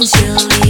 consume me.